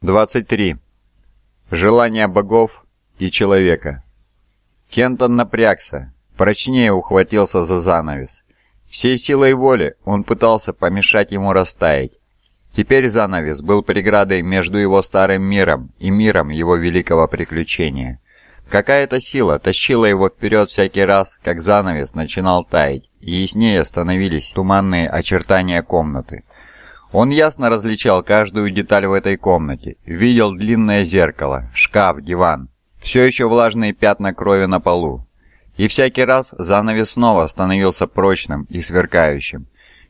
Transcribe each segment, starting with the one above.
23. Желания богов и человека. Кентон напрягся, прочнее ухватился за занавес. Всей силой воли он пытался помешать ему растаять. Теперь занавес был преградой между его старым миром и миром его великого приключения. Какая-то сила тащила его вперед всякий раз, как занавес начинал таять, и яснее становились туманные очертания комнаты. Он ясно различал каждую деталь в этой комнате, видел длинное зеркало, шкаф, диван, все еще влажные пятна крови на полу. И всякий раз занавес снова становился прочным и сверкающим.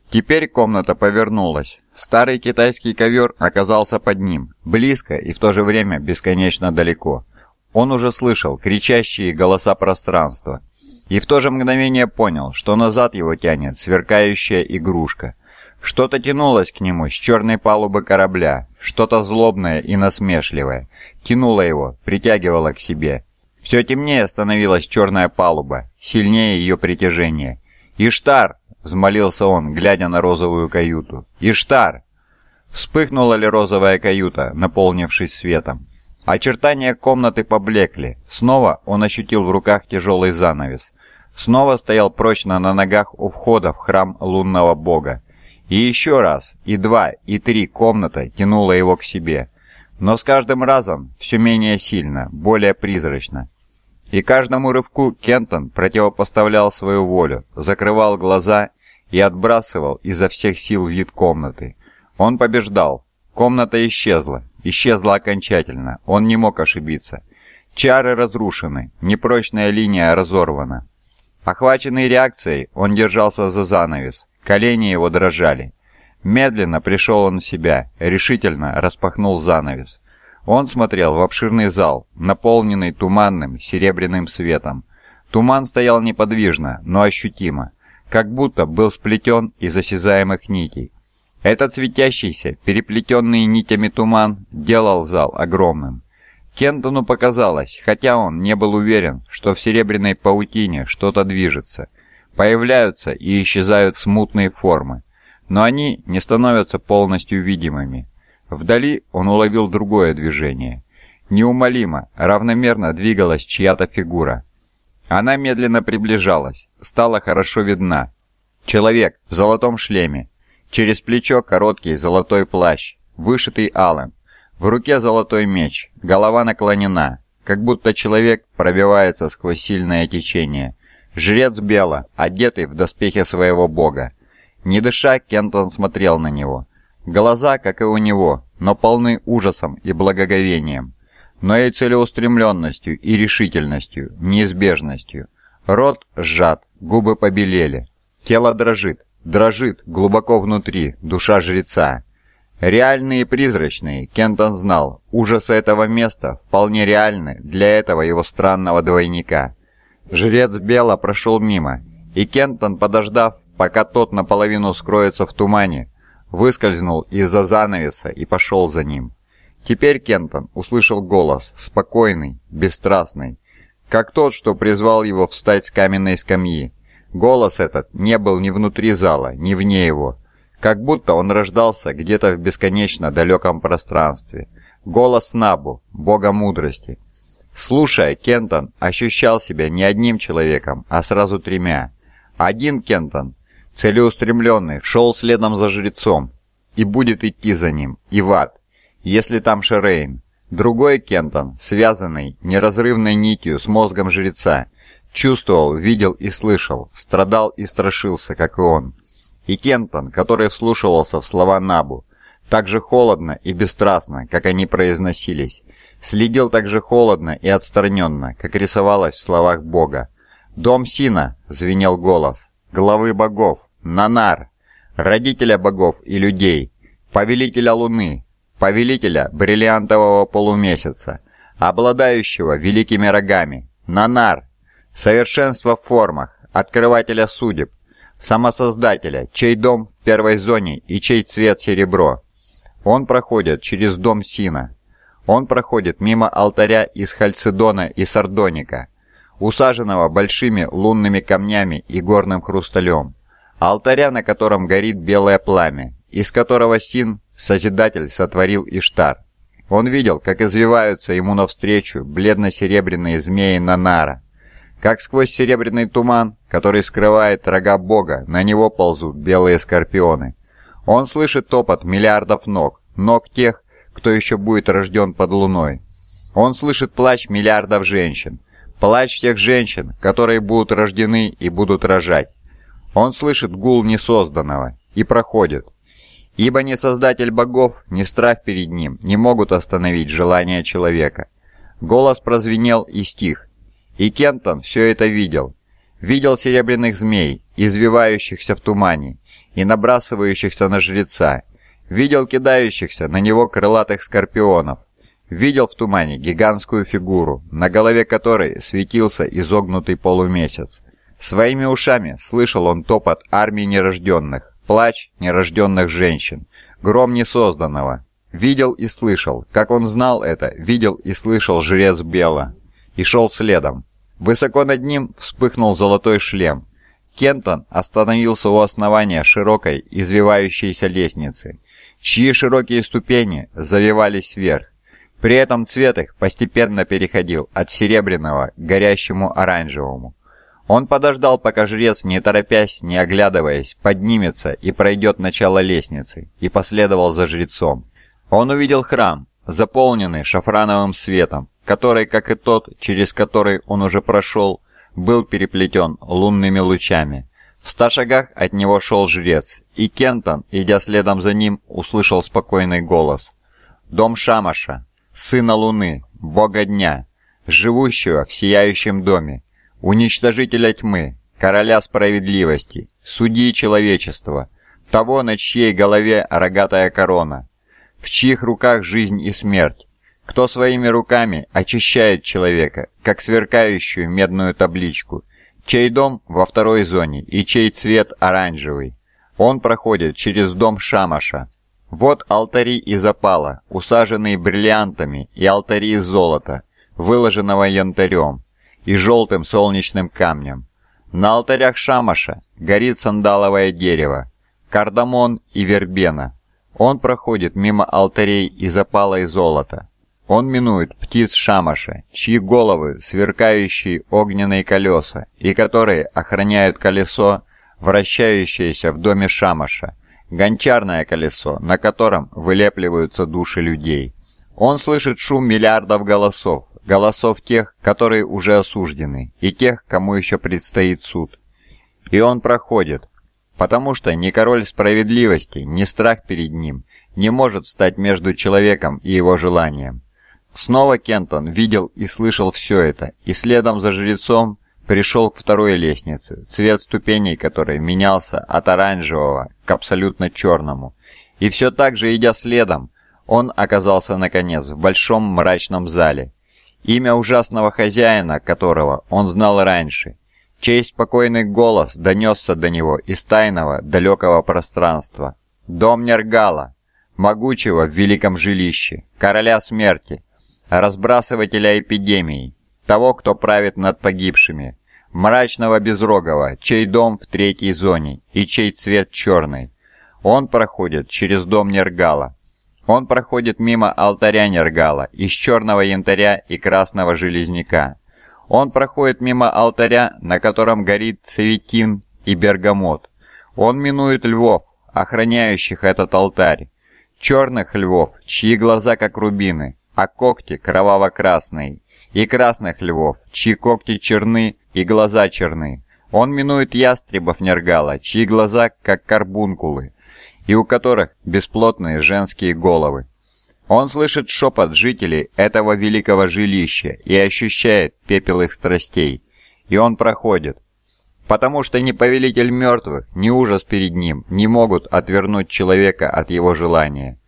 Теперь комната повернулась. Старый китайский ковер оказался под ним, близко и в то же время бесконечно далеко. Он уже слышал кричащие голоса пространства. И в то же мгновение понял, что назад его тянет сверкающая игрушка. Что-то тянулось к нему с черной палубы корабля, что-то злобное и насмешливое. Тянуло его, притягивало к себе. Все темнее становилась черная палуба, сильнее ее притяжение. «Иштар!» — взмолился он, глядя на розовую каюту. «Иштар!» Вспыхнула ли розовая каюта, наполнившись светом? Очертания комнаты поблекли. Снова он ощутил в руках тяжелый занавес. Снова стоял прочно на ногах у входа в храм лунного бога. И еще раз, и два, и три комната тянула его к себе. Но с каждым разом все менее сильно, более призрачно. И каждому рывку Кентон противопоставлял свою волю, закрывал глаза и отбрасывал изо всех сил вид комнаты. Он побеждал. Комната исчезла. Исчезла окончательно. Он не мог ошибиться. Чары разрушены, непрочная линия разорвана. Охваченный реакцией, он держался за занавес, Колени его дрожали. Медленно пришел он в себя, решительно распахнул занавес. Он смотрел в обширный зал, наполненный туманным серебряным светом. Туман стоял неподвижно, но ощутимо, как будто был сплетен из осязаемых нитей. Этот светящийся, переплетенный нитями туман делал зал огромным. Кентону показалось, хотя он не был уверен, что в серебряной паутине что-то движется – Появляются и исчезают смутные формы, но они не становятся полностью видимыми. Вдали он уловил другое движение. Неумолимо, равномерно двигалась чья-то фигура. Она медленно приближалась, стала хорошо видна. Человек в золотом шлеме, через плечо короткий золотой плащ, вышитый алым, в руке золотой меч, голова наклонена, как будто человек пробивается сквозь сильное течение. Жрец Бела, одетый в доспехи своего бога. Не дыша, Кентон смотрел на него. Глаза, как и у него, но полны ужасом и благоговением. Но и целеустремленностью, и решительностью, неизбежностью. Рот сжат, губы побелели. Тело дрожит, дрожит глубоко внутри, душа жреца. Реальные и призрачные, Кентон знал, ужасы этого места вполне реальны для этого его странного двойника. Жрец Бела прошел мимо, и Кентон, подождав, пока тот наполовину скроется в тумане, выскользнул из-за занавеса и пошел за ним. Теперь Кентон услышал голос, спокойный, бесстрастный, как тот, что призвал его встать с каменной скамьи. Голос этот не был ни внутри зала, ни вне его, как будто он рождался где-то в бесконечно далеком пространстве. Голос Набу, бога мудрости, Слушая, Кентон ощущал себя не одним человеком, а сразу тремя. Один Кентон, целеустремленный, шел следом за жрецом и будет идти за ним, и в ад, если там Шерейн. Другой Кентон, связанный неразрывной нитью с мозгом жреца, чувствовал, видел и слышал, страдал и страшился, как и он. И Кентон, который вслушивался в слова Набу, так же холодно и бесстрастно, как они произносились – Следил так же холодно и отстраненно, как рисовалось в словах Бога. «Дом Сина!» — звенел голос. «Главы богов! Нанар! Родителя богов и людей! Повелителя Луны! Повелителя бриллиантового полумесяца! Обладающего великими рогами! Нанар! Совершенство в формах! Открывателя судеб! Самосоздателя, чей дом в первой зоне и чей цвет серебро!» Он проходит через дом Сина, он проходит мимо алтаря из Хальцедона и Сардоника, усаженного большими лунными камнями и горным хрусталем, алтаря, на котором горит белое пламя, из которого Син, Созидатель, сотворил Иштар. Он видел, как извиваются ему навстречу бледно-серебряные змеи Нанара. Как сквозь серебряный туман, который скрывает рога бога, на него ползут белые скорпионы. Он слышит топот миллиардов ног, ног тех, кто еще будет рожден под луной. Он слышит плач миллиардов женщин. Плач всех женщин, которые будут рождены и будут рожать. Он слышит гул несозданного и проходит. Ибо ни Создатель богов, ни страх перед ним не могут остановить желание человека. Голос прозвенел и стих. И Кентон все это видел. Видел серебряных змей, извивающихся в тумане и набрасывающихся на жреца, Видел кидающихся на него крылатых скорпионов. Видел в тумане гигантскую фигуру, на голове которой светился изогнутый полумесяц. Своими ушами слышал он топот армии нерожденных, плач нерожденных женщин, гром несозданного. Видел и слышал, как он знал это, видел и слышал жрец Бела. И шел следом. Высоко над ним вспыхнул золотой шлем. Кентон остановился у основания широкой, извивающейся лестницы – чьи широкие ступени завивались вверх. При этом цвет их постепенно переходил от серебряного к горящему оранжевому. Он подождал, пока жрец, не торопясь, не оглядываясь, поднимется и пройдет начало лестницы, и последовал за жрецом. Он увидел храм, заполненный шафрановым светом, который, как и тот, через который он уже прошел, был переплетен лунными лучами. В ста шагах от него шел жрец, и Кентон, идя следом за ним, услышал спокойный голос. «Дом Шамаша, сына Луны, бога дня, живущего в сияющем доме, уничтожителя тьмы, короля справедливости, судьи человечества, того, на чьей голове рогатая корона, в чьих руках жизнь и смерть, кто своими руками очищает человека, как сверкающую медную табличку, чей дом во второй зоне и чей цвет оранжевый, он проходит через дом Шамаша. Вот алтари из опала, усаженные бриллиантами, и алтари из золота, выложенного янтарем и желтым солнечным камнем. На алтарях Шамаша горит сандаловое дерево, кардамон и вербена. Он проходит мимо алтарей из опала и золота. Он минует птиц Шамаша, чьи головы сверкающие огненные колеса и которые охраняют колесо вращающееся в доме Шамаша, гончарное колесо, на котором вылепливаются души людей. Он слышит шум миллиардов голосов, голосов тех, которые уже осуждены, и тех, кому еще предстоит суд. И он проходит, потому что ни король справедливости, ни страх перед ним не может стать между человеком и его желанием. Снова Кентон видел и слышал все это, и следом за жрецом – пришел к второй лестнице, цвет ступеней которой менялся от оранжевого к абсолютно черному. И все так же, идя следом, он оказался, наконец, в большом мрачном зале. Имя ужасного хозяина, которого он знал раньше. Чей спокойный голос донесся до него из тайного, далекого пространства. Дом Нергала, могучего в великом жилище, короля смерти, разбрасывателя эпидемии, того, кто правит над погибшими, мрачного безрогого, чей дом в третьей зоне и чей цвет черный. Он проходит через дом Нергала. Он проходит мимо алтаря Нергала из черного янтаря и красного железняка. Он проходит мимо алтаря, на котором горит цветин и бергамот. Он минует львов, охраняющих этот алтарь. Черных львов, чьи глаза как рубины, а когти кроваво-красные, и красных львов, чьи когти черны и глаза черны. Он минует ястребов Нергала, чьи глаза как карбункулы, и у которых бесплотные женские головы. Он слышит шепот жителей этого великого жилища и ощущает пепел их страстей. И он проходит. Потому что ни повелитель мертвых, ни ужас перед ним не могут отвернуть человека от его желания.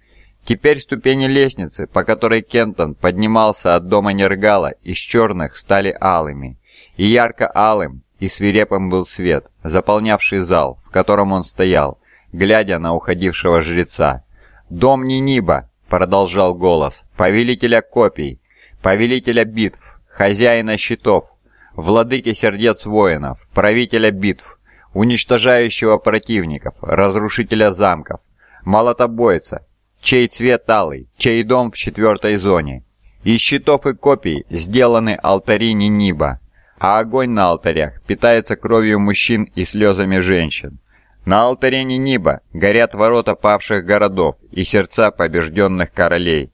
Теперь ступени лестницы, по которой Кентон поднимался от дома Нергала, из черных стали алыми. И ярко-алым, и свирепым был свет, заполнявший зал, в котором он стоял, глядя на уходившего жреца. «Дом Ниниба!» — продолжал голос. «Повелителя копий, повелителя битв, хозяина щитов, владыки сердец воинов, правителя битв, уничтожающего противников, разрушителя замков, молотобойца, чей цвет алый, чей дом в четвертой зоне. Из щитов и копий сделаны алтари Ниниба, а огонь на алтарях питается кровью мужчин и слезами женщин. На алтаре Ниниба горят ворота павших городов и сердца побежденных королей.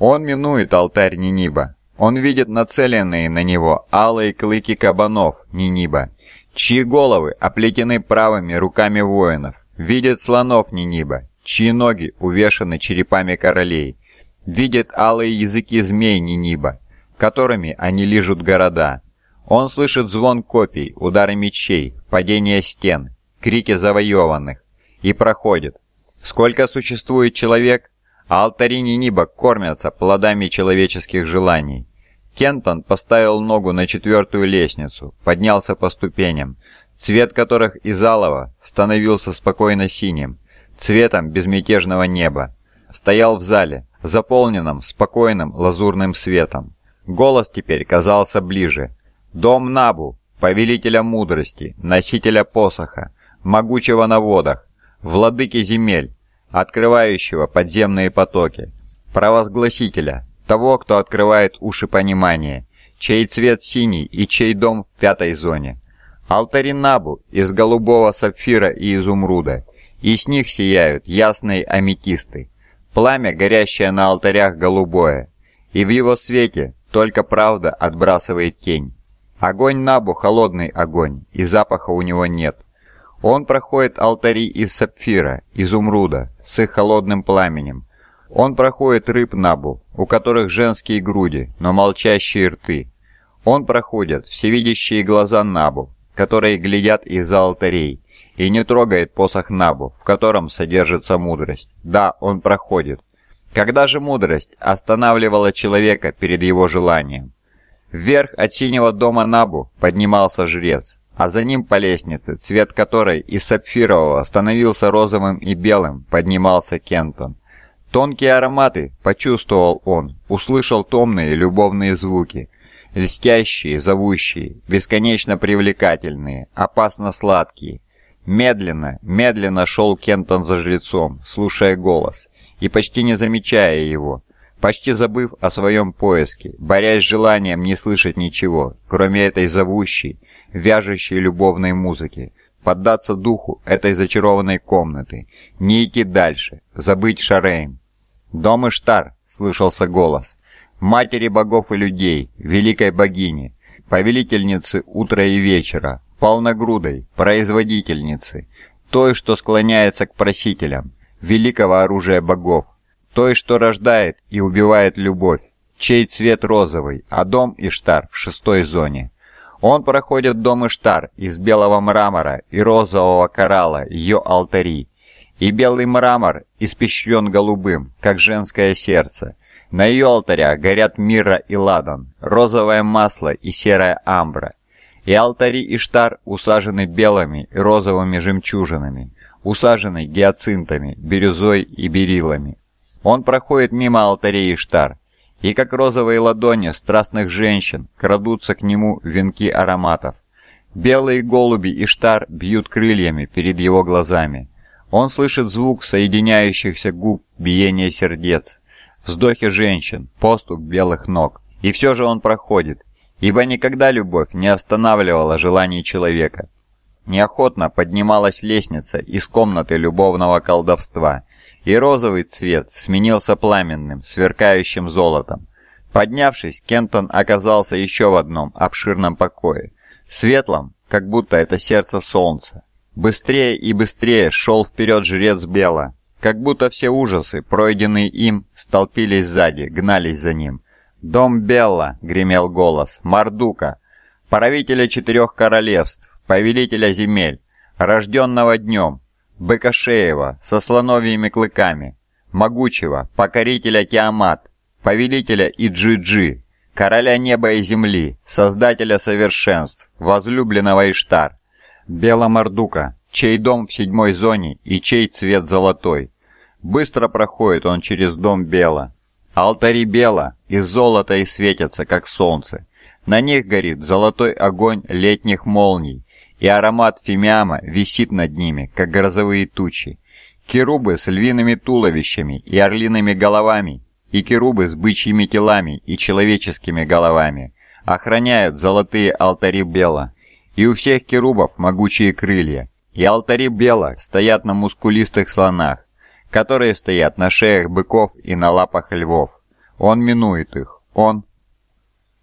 Он минует алтарь Ниниба. Он видит нацеленные на него алые клыки кабанов Ниниба, чьи головы оплетены правыми руками воинов. Видит слонов Ниниба, чьи ноги увешаны черепами королей, видит алые языки змей Ниниба, которыми они лижут города. Он слышит звон копий, удары мечей, падение стен, крики завоеванных и проходит. Сколько существует человек, а алтари Ниниба кормятся плодами человеческих желаний. Кентон поставил ногу на четвертую лестницу, поднялся по ступеням, цвет которых из алого становился спокойно синим, цветом безмятежного неба. Стоял в зале, заполненном спокойным лазурным светом. Голос теперь казался ближе. «Дом Набу, повелителя мудрости, носителя посоха, могучего на водах, владыки земель, открывающего подземные потоки, провозгласителя, того, кто открывает уши понимания, чей цвет синий и чей дом в пятой зоне. Алтаринабу из голубого сапфира и изумруда – и с них сияют ясные аметисты, пламя, горящее на алтарях голубое, и в его свете только правда отбрасывает тень. Огонь Набу – холодный огонь, и запаха у него нет. Он проходит алтари из сапфира, изумруда, с их холодным пламенем. Он проходит рыб Набу, у которых женские груди, но молчащие рты. Он проходит всевидящие глаза Набу, которые глядят из-за алтарей, и не трогает посох Набу, в котором содержится мудрость. Да, он проходит. Когда же мудрость останавливала человека перед его желанием? Вверх от синего дома Набу поднимался жрец, а за ним по лестнице, цвет которой из сапфирового становился розовым и белым, поднимался Кентон. Тонкие ароматы почувствовал он, услышал томные любовные звуки, льстящие, зовущие, бесконечно привлекательные, опасно сладкие, Медленно, медленно шел Кентон за жрецом, слушая голос, и почти не замечая его, почти забыв о своем поиске, борясь с желанием не слышать ничего, кроме этой зовущей, вяжущей любовной музыки, поддаться духу этой зачарованной комнаты, не идти дальше, забыть Шарейн. «Дом Иштар!» — слышался голос. «Матери богов и людей, великой богини, повелительницы утра и вечера, полногрудой, производительницы, той, что склоняется к просителям, великого оружия богов, той, что рождает и убивает любовь, чей цвет розовый, а дом Иштар в шестой зоне. Он проходит дом Иштар из белого мрамора и розового коралла ее алтари, и белый мрамор испещрен голубым, как женское сердце. На ее алтарях горят мира и ладан, розовое масло и серая амбра, и алтари Иштар усажены белыми и розовыми жемчужинами, усажены гиацинтами, бирюзой и берилами. Он проходит мимо алтарей Иштар, и как розовые ладони страстных женщин крадутся к нему венки ароматов. Белые голуби Иштар бьют крыльями перед его глазами. Он слышит звук соединяющихся губ, биение сердец, вздохи женщин, поступ белых ног. И все же он проходит, ибо никогда любовь не останавливала желаний человека. Неохотно поднималась лестница из комнаты любовного колдовства, и розовый цвет сменился пламенным, сверкающим золотом. Поднявшись, Кентон оказался еще в одном обширном покое, светлом, как будто это сердце солнца. Быстрее и быстрее шел вперед жрец Бела, как будто все ужасы, пройденные им, столпились сзади, гнались за ним – «Дом Белла!» — гремел голос. «Мардука! Правителя четырех королевств, повелителя земель, рожденного днем, быкошеева со слоновьими клыками, могучего, покорителя Тиамат, повелителя Иджиджи, короля неба и земли, создателя совершенств, возлюбленного Иштар, Бела Мардука, чей дом в седьмой зоне и чей цвет золотой. Быстро проходит он через дом Бела, Алтари бело, из золота и светятся, как солнце. На них горит золотой огонь летних молний, и аромат фимиама висит над ними, как грозовые тучи. Керубы с львиными туловищами и орлиными головами, и керубы с бычьими телами и человеческими головами охраняют золотые алтари бело. И у всех керубов могучие крылья. И алтари бело стоят на мускулистых слонах, которые стоят на шеях быков и на лапах львов. Он минует их. Он